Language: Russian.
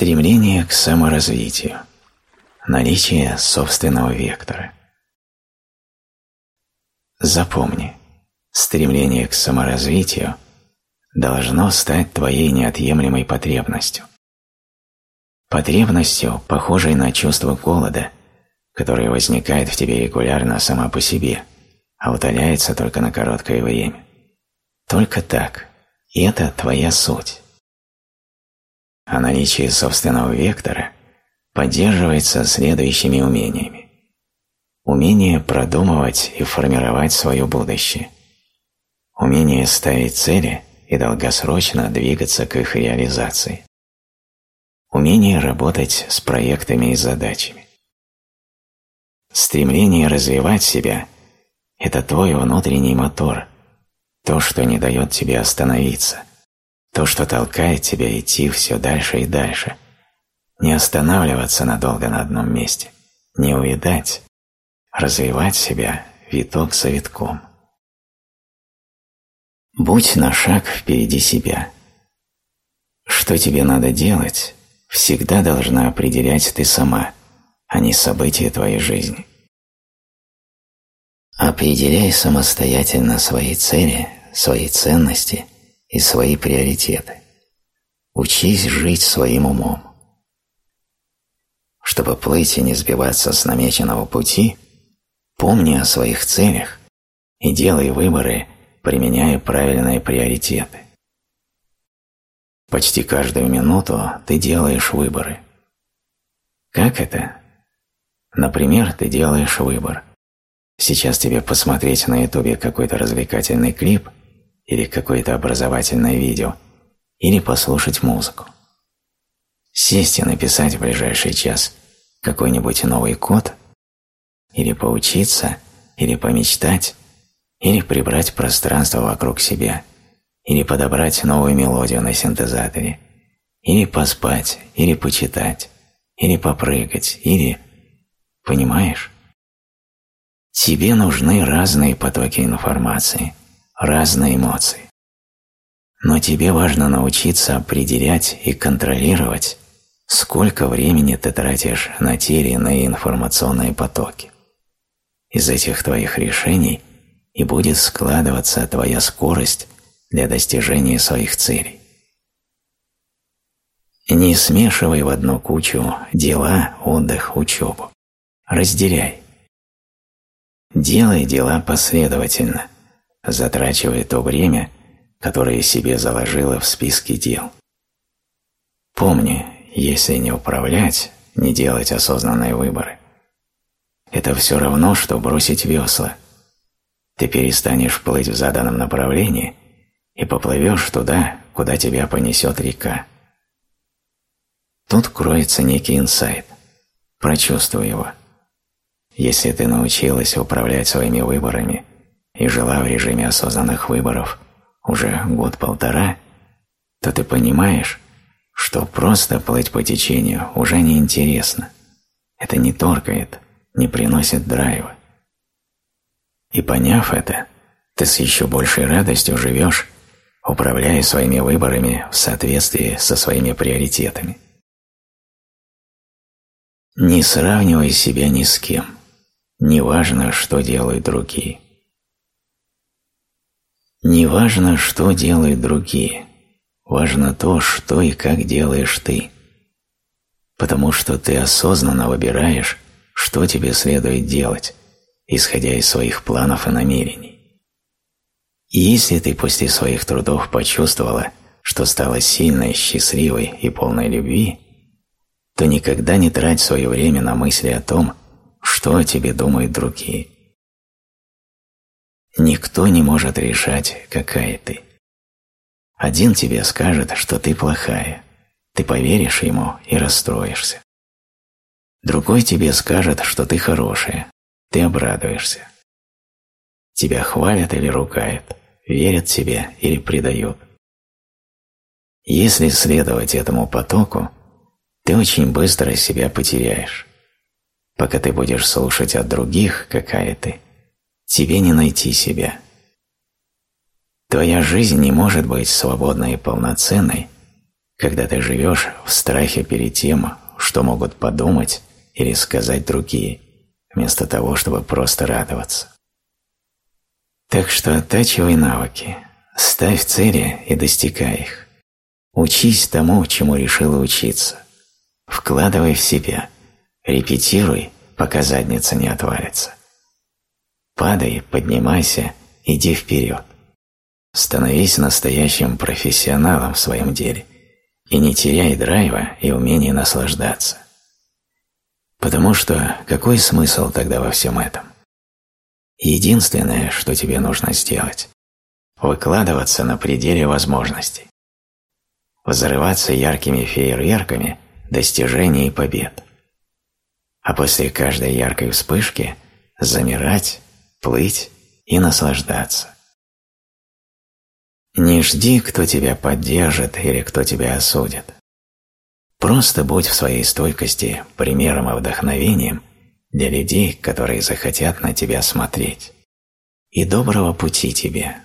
Стремление к саморазвитию. Наличие собственного вектора. Запомни, стремление к саморазвитию должно стать твоей неотъемлемой потребностью. Потребностью, похожей на чувство голода, которое возникает в тебе регулярно сама по себе, а утоляется только на короткое время. Только так. И это твоя суть. А наличие собственного вектора поддерживается следующими умениями. Умение продумывать и формировать свое будущее. Умение ставить цели и долгосрочно двигаться к их реализации. Умение работать с проектами и задачами. Стремление развивать себя – это твой внутренний мотор, то, что не дает тебе остановиться, то, что толкает тебя идти все дальше и дальше, не останавливаться надолго на одном месте, не увидать, развивать себя виток за витком. Будь на шаг впереди себя. Что тебе надо делать, всегда должна определять ты сама, а не события твоей жизни. Определяй самостоятельно свои цели, свои ценности и свои приоритеты. Учись жить своим умом. Чтобы плыть и не сбиваться с намеченного пути – Помни о своих целях и делай выборы, применяя правильные приоритеты. Почти каждую минуту ты делаешь выборы. Как это? Например, ты делаешь выбор. Сейчас тебе посмотреть на ютубе какой-то развлекательный клип или какое-то образовательное видео, или послушать музыку. Сесть и написать в ближайший час какой-нибудь новый код или поучиться, или помечтать, или прибрать пространство вокруг себя, или подобрать новую мелодию на синтезаторе, или поспать, или почитать, или попрыгать, или... Понимаешь? Тебе нужны разные потоки информации, разные эмоции. Но тебе важно научиться определять и контролировать, сколько времени ты тратишь на те или иные информационные потоки. Из этих твоих решений и будет складываться твоя скорость для достижения своих целей. Не смешивай в одну кучу дела, отдых, учебу. Разделяй. Делай дела последовательно, затрачивая то время, которое себе заложила в списке дел. Помни, если не управлять, не делать осознанные выборы, это все равно, что бросить весла. Ты перестанешь плыть в заданном направлении и поплывешь туда, куда тебя понесет река. Тут кроется некий инсайт. Прочувствуй его. Если ты научилась управлять своими выборами и жила в режиме осознанных выборов уже год-полтора, то ты понимаешь, что просто плыть по течению уже не интересно. Это не торкает, не приносит драйва. И поняв это, ты с еще большей радостью живешь, управляя своими выборами в соответствии со своими приоритетами. Не сравнивай себя ни с кем. Неважно, что делают другие. Не важно, что делают другие. Важно то, что и как делаешь ты. Потому что ты осознанно выбираешь, что тебе следует делать, исходя из своих планов и намерений. И если ты после своих трудов почувствовала, что стала сильной, счастливой и полной любви, то никогда не трать свое время на мысли о том, что о тебе думают другие. Никто не может решать, какая ты. Один тебе скажет, что ты плохая, ты поверишь ему и расстроишься. Другой тебе скажет, что ты хорошая, ты обрадуешься. Тебя хвалят или ругают, верят тебе или предают. Если следовать этому потоку, ты очень быстро себя потеряешь. Пока ты будешь слушать от других, какая ты, тебе не найти себя. Твоя жизнь не может быть свободной и полноценной, когда ты живешь в страхе перед тем, что могут подумать или сказать другие, вместо того, чтобы просто радоваться. Так что оттачивай навыки, ставь цели и достигай их. Учись тому, чему решила учиться. Вкладывай в себя, репетируй, пока задница не отвалится. Падай, поднимайся, иди вперед. Становись настоящим профессионалом в своем деле и не теряй драйва и умения наслаждаться. Потому что какой смысл тогда во всем этом? Единственное, что тебе нужно сделать – выкладываться на пределе возможностей. Взрываться яркими фейерверками достижений и побед. А после каждой яркой вспышки замирать, плыть и наслаждаться. Не жди, кто тебя поддержит или кто тебя осудит. Просто будь в своей стойкости примером и вдохновением для людей, которые захотят на тебя смотреть. И доброго пути тебе!